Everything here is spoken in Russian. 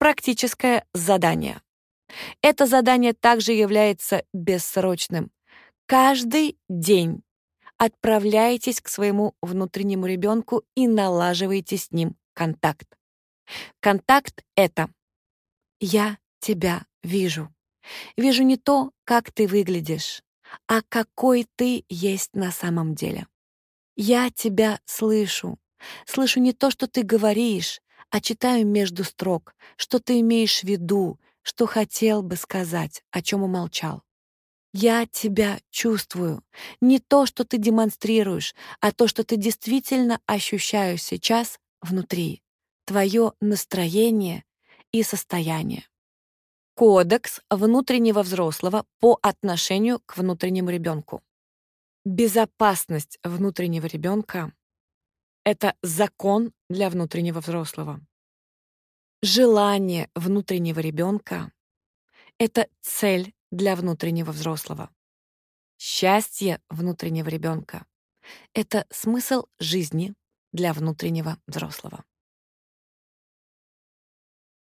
Практическое задание. Это задание также является бессрочным. Каждый день отправляйтесь к своему внутреннему ребенку и налаживайте с ним контакт. Контакт — это «я тебя вижу». Вижу не то, как ты выглядишь, а какой ты есть на самом деле. Я тебя слышу. Слышу не то, что ты говоришь, а читаю между строк, что ты имеешь в виду, что хотел бы сказать, о чем умолчал. Я тебя чувствую. Не то, что ты демонстрируешь, а то, что ты действительно ощущаешь сейчас внутри. Твое настроение и состояние. Кодекс внутреннего взрослого по отношению к внутреннему ребенку. Безопасность внутреннего ребенка — это закон для внутреннего взрослого. Желание внутреннего ребенка — это цель для внутреннего взрослого. Счастье внутреннего ребенка — это смысл жизни для внутреннего взрослого.